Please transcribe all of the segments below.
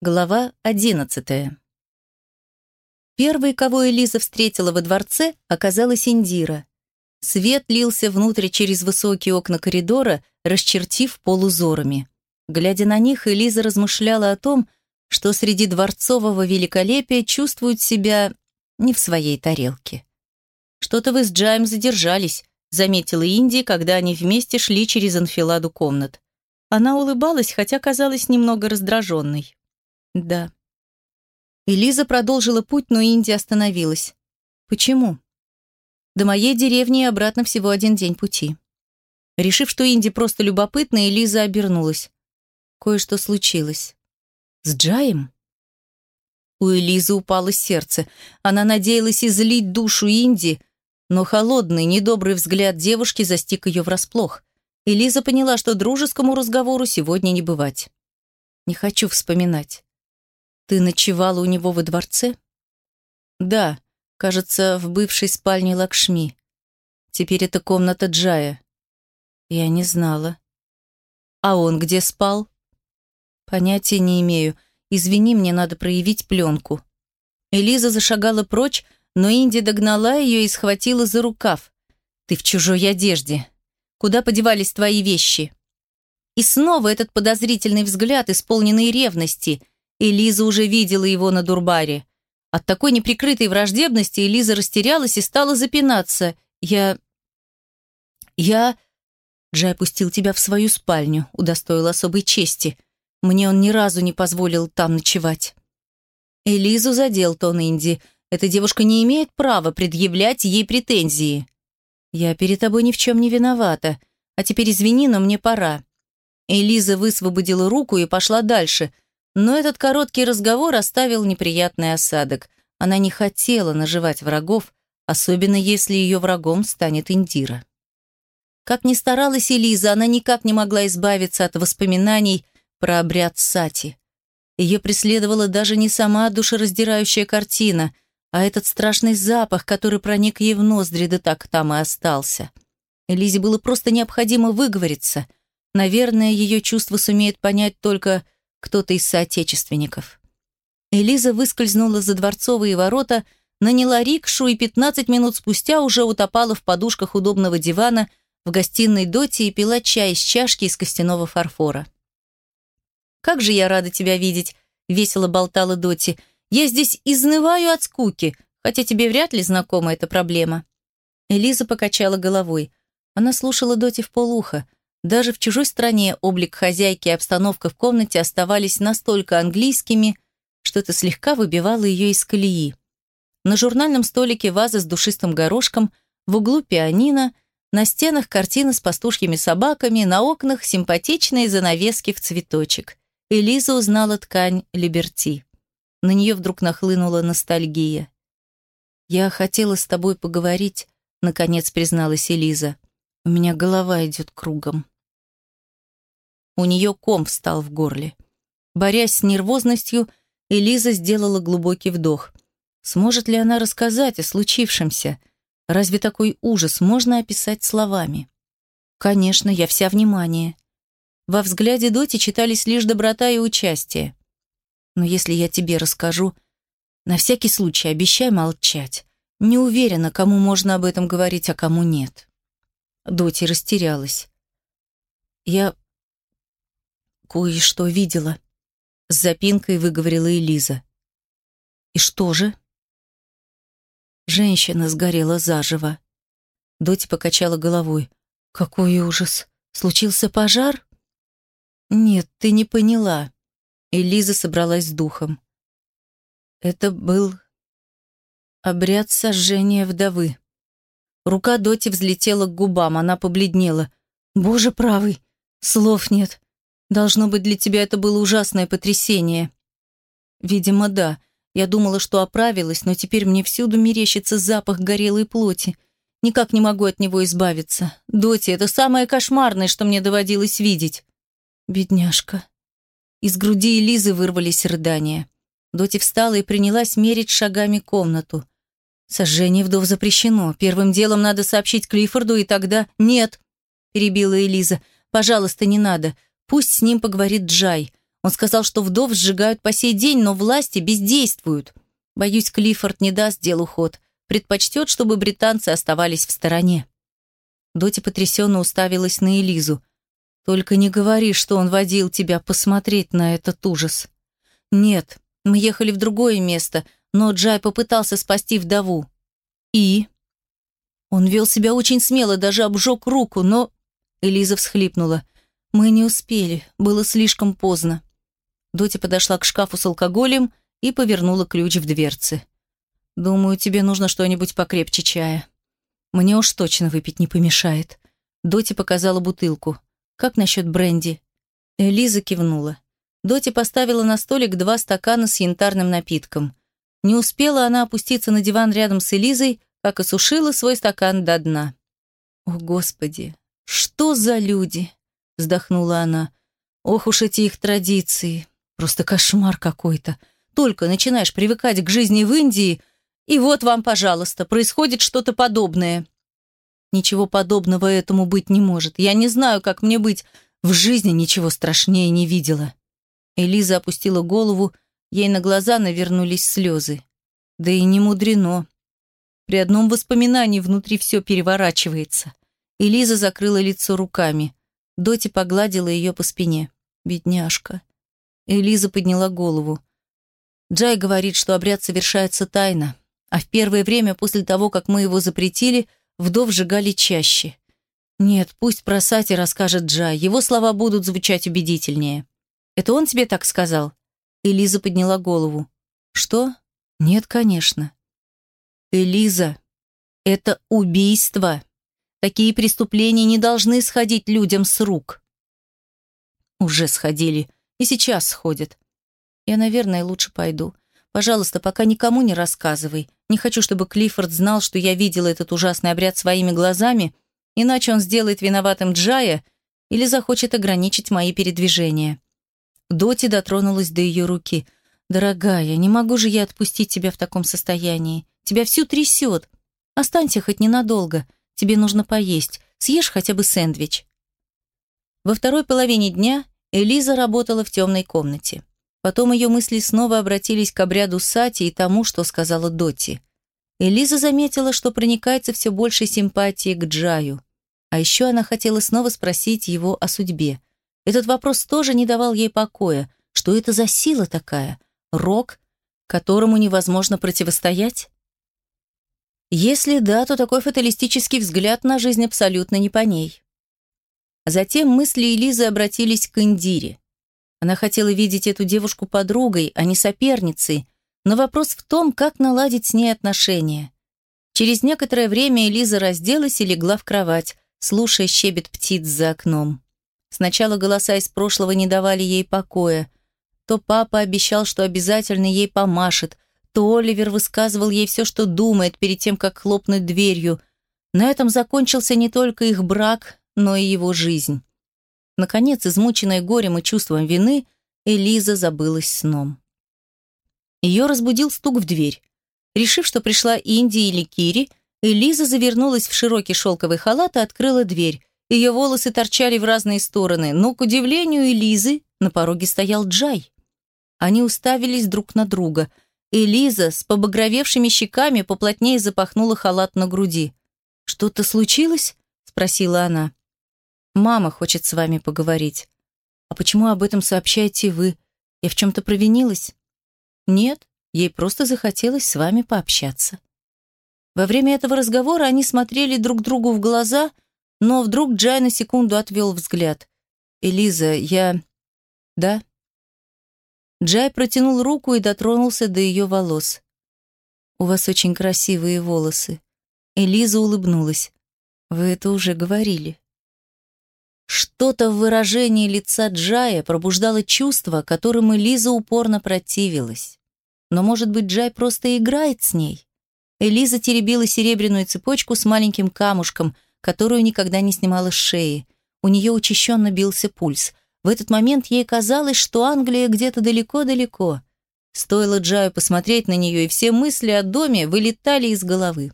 Глава одиннадцатая. Первой, кого Элиза встретила во дворце, оказалась Индира. Свет лился внутрь через высокие окна коридора, расчертив полузорами. Глядя на них, Элиза размышляла о том, что среди дворцового великолепия чувствует себя не в своей тарелке. «Что-то вы с Джаем задержались», — заметила Инди, когда они вместе шли через анфиладу комнат. Она улыбалась, хотя казалась немного раздраженной. Да. Элиза продолжила путь, но Инди остановилась. Почему? До моей деревни и обратно всего один день пути. Решив, что Инди просто любопытна, Элиза обернулась. Кое-что случилось. С Джаем? У Элизы упало сердце. Она надеялась излить душу Инди, но холодный, недобрый взгляд девушки застиг ее врасплох. Элиза поняла, что дружескому разговору сегодня не бывать. «Не хочу вспоминать. «Ты ночевала у него во дворце?» «Да, кажется, в бывшей спальне Лакшми. Теперь это комната Джая». «Я не знала». «А он где спал?» «Понятия не имею. Извини, мне надо проявить пленку». Элиза зашагала прочь, но Инди догнала ее и схватила за рукав. «Ты в чужой одежде. Куда подевались твои вещи?» И снова этот подозрительный взгляд, исполненный ревности – Элиза уже видела его на Дурбаре. От такой неприкрытой враждебности Элиза растерялась и стала запинаться. «Я... я...» Джай пустил тебя в свою спальню, удостоил особой чести. Мне он ни разу не позволил там ночевать. Элизу задел тон Инди. Эта девушка не имеет права предъявлять ей претензии. Я перед тобой ни в чем не виновата. А теперь извини, но мне пора. Элиза высвободила руку и пошла дальше – но этот короткий разговор оставил неприятный осадок. Она не хотела наживать врагов, особенно если ее врагом станет Индира. Как ни старалась Элиза, она никак не могла избавиться от воспоминаний про обряд Сати. Ее преследовала даже не сама душераздирающая картина, а этот страшный запах, который проник ей в ноздри, да так там и остался. Элизе было просто необходимо выговориться. Наверное, ее чувства сумеет понять только кто-то из соотечественников. Элиза выскользнула за дворцовые ворота, наняла рикшу и 15 минут спустя уже утопала в подушках удобного дивана в гостиной Доти и пила чай из чашки из костяного фарфора. «Как же я рада тебя видеть!» — весело болтала Доти. «Я здесь изнываю от скуки, хотя тебе вряд ли знакома эта проблема». Элиза покачала головой. Она слушала Доти в полухо. Даже в чужой стране облик хозяйки и обстановка в комнате оставались настолько английскими, что это слегка выбивало ее из колеи. На журнальном столике ваза с душистым горошком, в углу пианино, на стенах картины с пастушьими собаками, на окнах симпатичные занавески в цветочек. Элиза узнала ткань «Либерти». На нее вдруг нахлынула ностальгия. «Я хотела с тобой поговорить», — наконец призналась Элиза. «У меня голова идет кругом». У нее ком встал в горле. Борясь с нервозностью, Элиза сделала глубокий вдох. Сможет ли она рассказать о случившемся? Разве такой ужас можно описать словами? Конечно, я вся внимание. Во взгляде Доти читались лишь доброта и участие. Но если я тебе расскажу, на всякий случай обещай молчать. Не уверена, кому можно об этом говорить, а кому нет. Доти растерялась. Я «Кое-что видела», — с запинкой выговорила Элиза. «И что же?» Женщина сгорела заживо. Доти покачала головой. «Какой ужас! Случился пожар?» «Нет, ты не поняла». Элиза собралась с духом. Это был обряд сожжения вдовы. Рука Доти взлетела к губам, она побледнела. «Боже правый! Слов нет. Должно быть, для тебя это было ужасное потрясение. Видимо, да. Я думала, что оправилась, но теперь мне всюду мерещится запах горелой плоти. Никак не могу от него избавиться. Доти, это самое кошмарное, что мне доводилось видеть. Бедняжка. Из груди Элизы вырвались рыдания. Доти встала и принялась мерить шагами комнату. Сожжение вдов запрещено. Первым делом надо сообщить Клиффорду, и тогда... Нет, перебила Элиза. Пожалуйста, не надо. Пусть с ним поговорит Джай. Он сказал, что вдов сжигают по сей день, но власти бездействуют. Боюсь, Клиффорд не даст делу ход. Предпочтет, чтобы британцы оставались в стороне. Доти потрясенно уставилась на Элизу. «Только не говори, что он водил тебя посмотреть на этот ужас». «Нет, мы ехали в другое место, но Джай попытался спасти вдову». «И?» Он вел себя очень смело, даже обжег руку, но... Элиза всхлипнула. «Мы не успели, было слишком поздно». Доти подошла к шкафу с алкоголем и повернула ключ в дверце. «Думаю, тебе нужно что-нибудь покрепче чая. Мне уж точно выпить не помешает». Доти показала бутылку. «Как насчет бренди?» Элиза кивнула. Доти поставила на столик два стакана с янтарным напитком. Не успела она опуститься на диван рядом с Элизой, как осушила свой стакан до дна. «О, Господи, что за люди!» — вздохнула она. «Ох уж эти их традиции! Просто кошмар какой-то! Только начинаешь привыкать к жизни в Индии, и вот вам, пожалуйста, происходит что-то подобное». Ничего подобного этому быть не может. Я не знаю, как мне быть. В жизни ничего страшнее не видела. Элиза опустила голову, ей на глаза навернулись слезы. Да и не мудрено. При одном воспоминании внутри все переворачивается. Элиза закрыла лицо руками. Доти погладила ее по спине. «Бедняжка». Элиза подняла голову. Джай говорит, что обряд совершается тайно, а в первое время после того, как мы его запретили, вдов сжигали чаще. Нет, пусть про Сати расскажет Джай, его слова будут звучать убедительнее. «Это он тебе так сказал?» Элиза подняла голову. «Что? Нет, конечно. Элиза, это убийство. Такие преступления не должны сходить людям с рук. Уже сходили. И сейчас сходят. Я, наверное, лучше пойду. Пожалуйста, пока никому не рассказывай. Не хочу, чтобы Клиффорд знал, что я видела этот ужасный обряд своими глазами, иначе он сделает виноватым Джая или захочет ограничить мои передвижения. Доти дотронулась до ее руки. «Дорогая, не могу же я отпустить тебя в таком состоянии. Тебя всю трясет. Останься хоть ненадолго. Тебе нужно поесть. Съешь хотя бы сэндвич». Во второй половине дня Элиза работала в темной комнате. Потом ее мысли снова обратились к обряду Сати и тому, что сказала Доти. Элиза заметила, что проникается все больше симпатии к Джаю. А еще она хотела снова спросить его о судьбе. Этот вопрос тоже не давал ей покоя. Что это за сила такая? Рок, которому невозможно противостоять? Если да, то такой фаталистический взгляд на жизнь абсолютно не по ней. Затем мысли Элизы обратились к Индире. Она хотела видеть эту девушку подругой, а не соперницей, но вопрос в том, как наладить с ней отношения. Через некоторое время Элиза разделась и легла в кровать, слушая щебет птиц за окном. Сначала голоса из прошлого не давали ей покоя. То папа обещал, что обязательно ей помашет – то Оливер высказывал ей все, что думает, перед тем, как хлопнуть дверью. На этом закончился не только их брак, но и его жизнь. Наконец, измученная горем и чувством вины, Элиза забылась сном. Ее разбудил стук в дверь. Решив, что пришла Инди или Кири, Элиза завернулась в широкий шелковый халат и открыла дверь. Ее волосы торчали в разные стороны, но, к удивлению Элизы, на пороге стоял Джай. Они уставились друг на друга – Элиза с побагровевшими щеками поплотнее запахнула халат на груди. «Что-то случилось?» — спросила она. «Мама хочет с вами поговорить». «А почему об этом сообщаете вы? Я в чем-то провинилась?» «Нет, ей просто захотелось с вами пообщаться». Во время этого разговора они смотрели друг другу в глаза, но вдруг Джай на секунду отвел взгляд. «Элиза, я...» «Да?» Джай протянул руку и дотронулся до ее волос. «У вас очень красивые волосы». Элиза улыбнулась. «Вы это уже говорили». Что-то в выражении лица Джая пробуждало чувство, которым Элиза упорно противилась. Но, может быть, Джай просто играет с ней? Элиза теребила серебряную цепочку с маленьким камушком, которую никогда не снимала с шеи. У нее учащенно бился пульс. В этот момент ей казалось, что Англия где-то далеко-далеко. Стоило Джаю посмотреть на нее, и все мысли о доме вылетали из головы.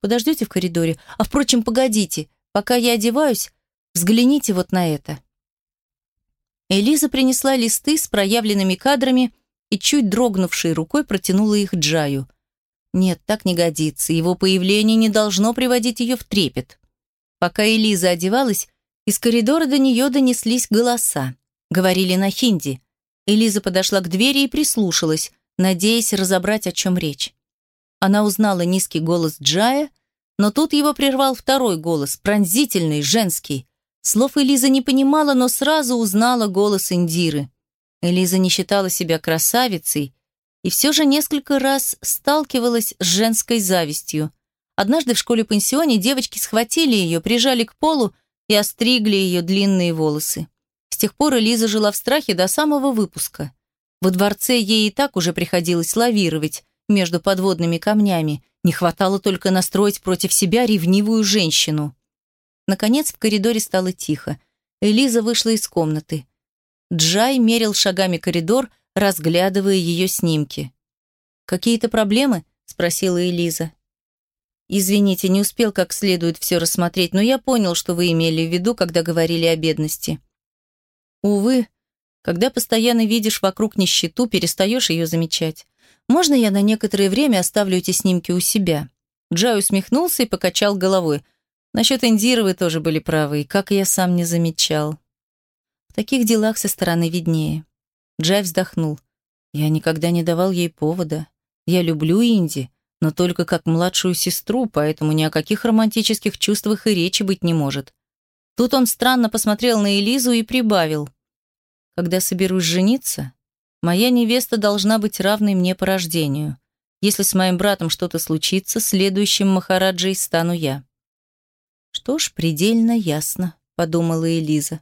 «Подождете в коридоре? А, впрочем, погодите. Пока я одеваюсь, взгляните вот на это». Элиза принесла листы с проявленными кадрами и чуть дрогнувшей рукой протянула их Джаю. Нет, так не годится, его появление не должно приводить ее в трепет. Пока Элиза одевалась, из коридора до нее донеслись голоса. Говорили на хинди. Элиза подошла к двери и прислушалась, надеясь разобрать, о чем речь. Она узнала низкий голос Джая, но тут его прервал второй голос, пронзительный, женский. Слов Элиза не понимала, но сразу узнала голос Индиры. Элиза не считала себя красавицей и все же несколько раз сталкивалась с женской завистью. Однажды в школе-пансионе девочки схватили ее, прижали к полу и остригли ее длинные волосы. С тех пор Элиза жила в страхе до самого выпуска. Во дворце ей и так уже приходилось лавировать между подводными камнями. Не хватало только настроить против себя ревнивую женщину. Наконец в коридоре стало тихо. Элиза вышла из комнаты. Джай мерил шагами коридор, разглядывая ее снимки. «Какие-то проблемы?» – спросила Элиза. «Извините, не успел как следует все рассмотреть, но я понял, что вы имели в виду, когда говорили о бедности. Увы, когда постоянно видишь вокруг нищету, перестаешь ее замечать. Можно я на некоторое время оставлю эти снимки у себя?» Джай усмехнулся и покачал головой. Насчет Индиры вы тоже были правы, как я сам не замечал. В таких делах со стороны виднее. Джай вздохнул. Я никогда не давал ей повода. Я люблю Инди, но только как младшую сестру, поэтому ни о каких романтических чувствах и речи быть не может. Тут он странно посмотрел на Элизу и прибавил. Когда соберусь жениться, моя невеста должна быть равной мне по рождению. Если с моим братом что-то случится, следующим Махараджей стану я. Что ж, предельно ясно, подумала Элиза.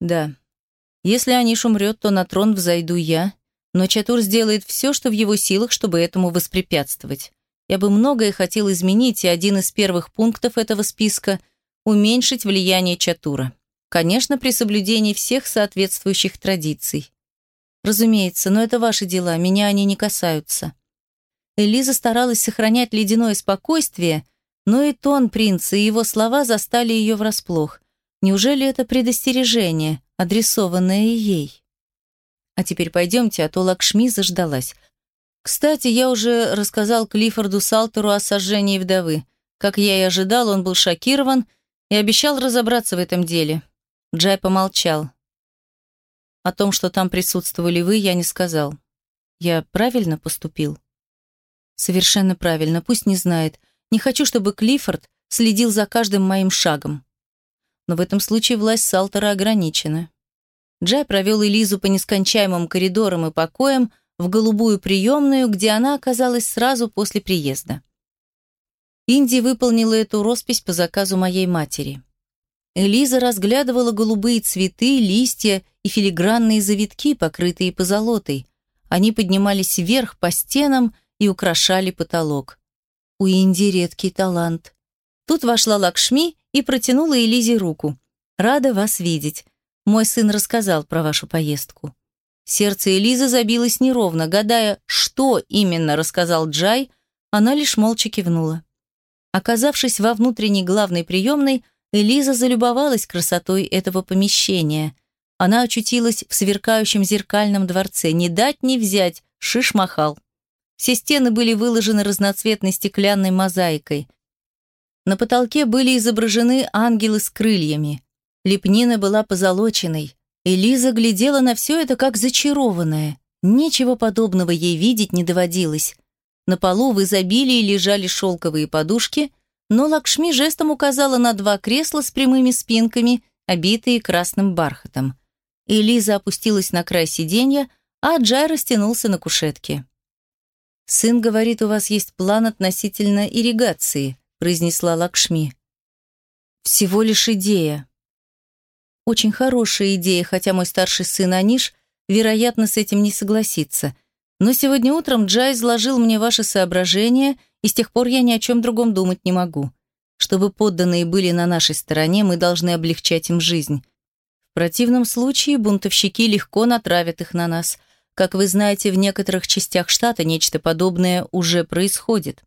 Да, если Аниш умрет, то на трон взойду я, но Чатур сделает все, что в его силах, чтобы этому воспрепятствовать. Я бы многое хотел изменить, и один из первых пунктов этого списка – уменьшить влияние Чатура. Конечно, при соблюдении всех соответствующих традиций. Разумеется, но это ваши дела, меня они не касаются. Элиза старалась сохранять ледяное спокойствие, но и тон принца, и его слова застали ее врасплох. Неужели это предостережение, адресованное ей? А теперь пойдемте, а то Лакшми заждалась. Кстати, я уже рассказал Клиффорду Салтеру о сожжении вдовы. Как я и ожидал, он был шокирован и обещал разобраться в этом деле. Джай помолчал. О том, что там присутствовали вы, я не сказал. Я правильно поступил? Совершенно правильно, пусть не знает. Не хочу, чтобы Клиффорд следил за каждым моим шагом но в этом случае власть Салтера ограничена. Джай провел Элизу по нескончаемым коридорам и покоям в голубую приемную, где она оказалась сразу после приезда. Инди выполнила эту роспись по заказу моей матери. Элиза разглядывала голубые цветы, листья и филигранные завитки, покрытые позолотой. Они поднимались вверх по стенам и украшали потолок. У Инди редкий талант. Тут вошла Лакшми и протянула Элизе руку. «Рада вас видеть. Мой сын рассказал про вашу поездку». Сердце Элизы забилось неровно, гадая, что именно рассказал Джай, она лишь молча кивнула. Оказавшись во внутренней главной приемной, Элиза залюбовалась красотой этого помещения. Она очутилась в сверкающем зеркальном дворце, не дать не взять, шиш-махал. Все стены были выложены разноцветной стеклянной мозаикой. На потолке были изображены ангелы с крыльями. Лепнина была позолоченной. Элиза глядела на все это как зачарованная. Ничего подобного ей видеть не доводилось. На полу в изобилии лежали шелковые подушки, но Лакшми жестом указала на два кресла с прямыми спинками, обитые красным бархатом. Элиза опустилась на край сиденья, а Джай растянулся на кушетке. «Сын говорит, у вас есть план относительно ирригации», произнесла Лакшми. Всего лишь идея. Очень хорошая идея, хотя мой старший сын Аниш, вероятно, с этим не согласится. Но сегодня утром Джай изложил мне ваши соображения, и с тех пор я ни о чем другом думать не могу. Чтобы подданные были на нашей стороне, мы должны облегчать им жизнь. В противном случае бунтовщики легко натравят их на нас. Как вы знаете, в некоторых частях штата нечто подобное уже происходит.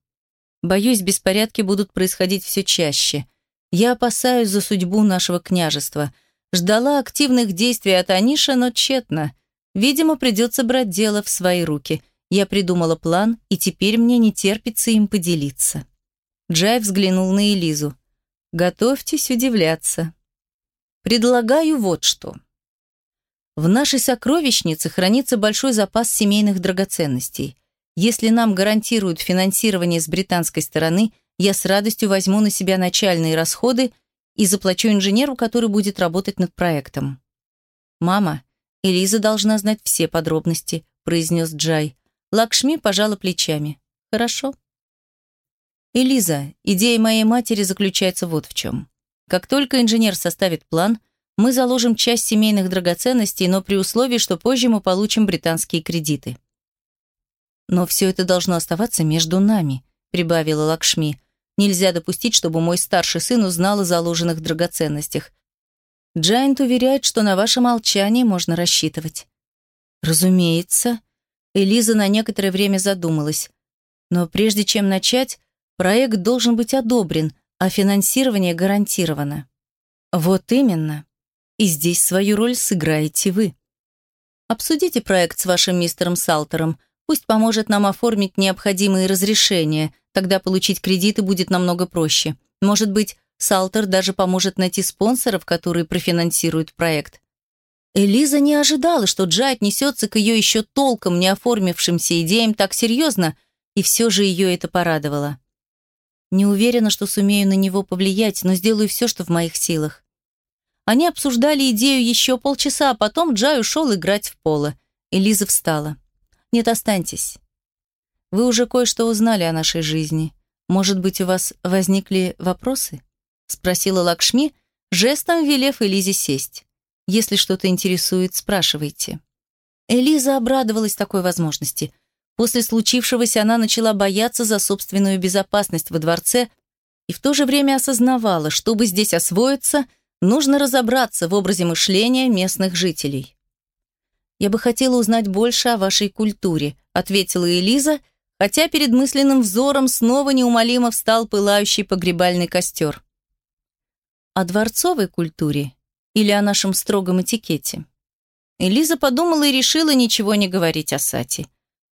Боюсь, беспорядки будут происходить все чаще. Я опасаюсь за судьбу нашего княжества. Ждала активных действий от Аниша, но тщетно. Видимо, придется брать дело в свои руки. Я придумала план, и теперь мне не терпится им поделиться. Джай взглянул на Элизу. «Готовьтесь удивляться. Предлагаю вот что. В нашей сокровищнице хранится большой запас семейных драгоценностей. Если нам гарантируют финансирование с британской стороны, я с радостью возьму на себя начальные расходы и заплачу инженеру, который будет работать над проектом. «Мама, Элиза должна знать все подробности», – произнес Джай. Лакшми пожала плечами. «Хорошо». «Элиза, идея моей матери заключается вот в чем. Как только инженер составит план, мы заложим часть семейных драгоценностей, но при условии, что позже мы получим британские кредиты. Но все это должно оставаться между нами, прибавила Лакшми. Нельзя допустить, чтобы мой старший сын узнал о заложенных драгоценностях. Джайнт уверяет, что на ваше молчание можно рассчитывать. Разумеется. Элиза на некоторое время задумалась. Но прежде чем начать, проект должен быть одобрен, а финансирование гарантировано. Вот именно. И здесь свою роль сыграете вы. Обсудите проект с вашим мистером Салтером – Пусть поможет нам оформить необходимые разрешения, тогда получить кредиты будет намного проще. Может быть, Салтер даже поможет найти спонсоров, которые профинансируют проект. Элиза не ожидала, что Джай отнесется к ее еще толком не оформившимся идеям так серьезно, и все же ее это порадовало. Не уверена, что сумею на него повлиять, но сделаю все, что в моих силах. Они обсуждали идею еще полчаса, а потом Джай ушел играть в поло. Элиза встала. Нет, останьтесь. Вы уже кое-что узнали о нашей жизни. Может быть, у вас возникли вопросы? Спросила Лакшми, жестом велев Элизе сесть. Если что-то интересует, спрашивайте. Элиза обрадовалась такой возможности. После случившегося она начала бояться за собственную безопасность во дворце и в то же время осознавала, чтобы здесь освоиться, нужно разобраться в образе мышления местных жителей. «Я бы хотела узнать больше о вашей культуре», ответила Элиза, хотя перед мысленным взором снова неумолимо встал пылающий погребальный костер. «О дворцовой культуре или о нашем строгом этикете?» Элиза подумала и решила ничего не говорить о Сати.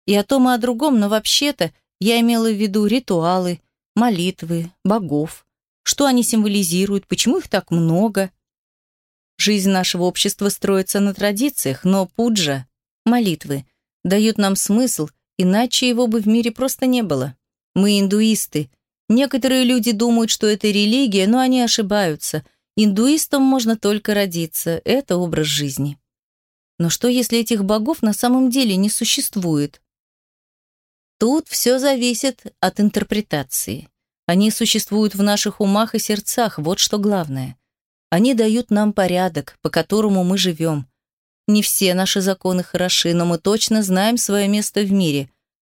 И о том, и о другом, но вообще-то я имела в виду ритуалы, молитвы, богов, что они символизируют, почему их так много – Жизнь нашего общества строится на традициях, но пуджа, молитвы, дают нам смысл, иначе его бы в мире просто не было. Мы индуисты. Некоторые люди думают, что это религия, но они ошибаются. Индуистом можно только родиться, это образ жизни. Но что, если этих богов на самом деле не существует? Тут все зависит от интерпретации. Они существуют в наших умах и сердцах, вот что главное. Они дают нам порядок, по которому мы живем. Не все наши законы хороши, но мы точно знаем свое место в мире.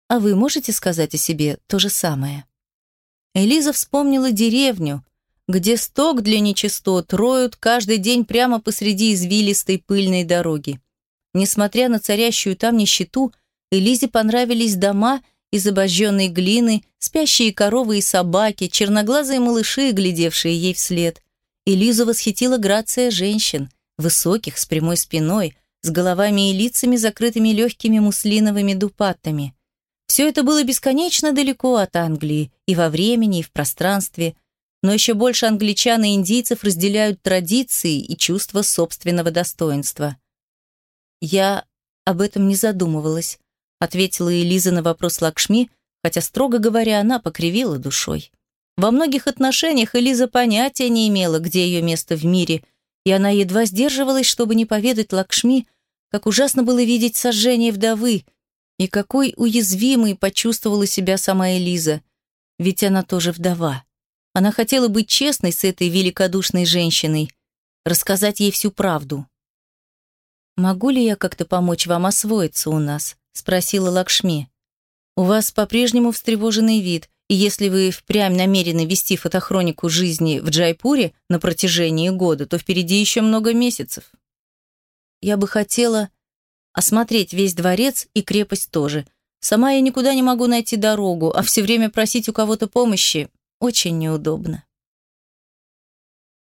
А вы можете сказать о себе то же самое? Элиза вспомнила деревню, где сток для нечистот роют каждый день прямо посреди извилистой пыльной дороги. Несмотря на царящую там нищету, Элизе понравились дома из обожженной глины, спящие коровы и собаки, черноглазые малыши, глядевшие ей вслед. Элизу восхитила грация женщин, высоких, с прямой спиной, с головами и лицами, закрытыми легкими муслиновыми дупаттами. Все это было бесконечно далеко от Англии, и во времени, и в пространстве, но еще больше англичан и индийцев разделяют традиции и чувство собственного достоинства. «Я об этом не задумывалась», — ответила Элиза на вопрос Лакшми, хотя, строго говоря, она покривила душой. Во многих отношениях Элиза понятия не имела, где ее место в мире, и она едва сдерживалась, чтобы не поведать Лакшми, как ужасно было видеть сожжение вдовы, и какой уязвимой почувствовала себя сама Элиза, ведь она тоже вдова. Она хотела быть честной с этой великодушной женщиной, рассказать ей всю правду. «Могу ли я как-то помочь вам освоиться у нас?» — спросила Лакшми. «У вас по-прежнему встревоженный вид. И если вы впрямь намерены вести фотохронику жизни в Джайпуре на протяжении года, то впереди еще много месяцев. Я бы хотела осмотреть весь дворец и крепость тоже. Сама я никуда не могу найти дорогу, а все время просить у кого-то помощи очень неудобно.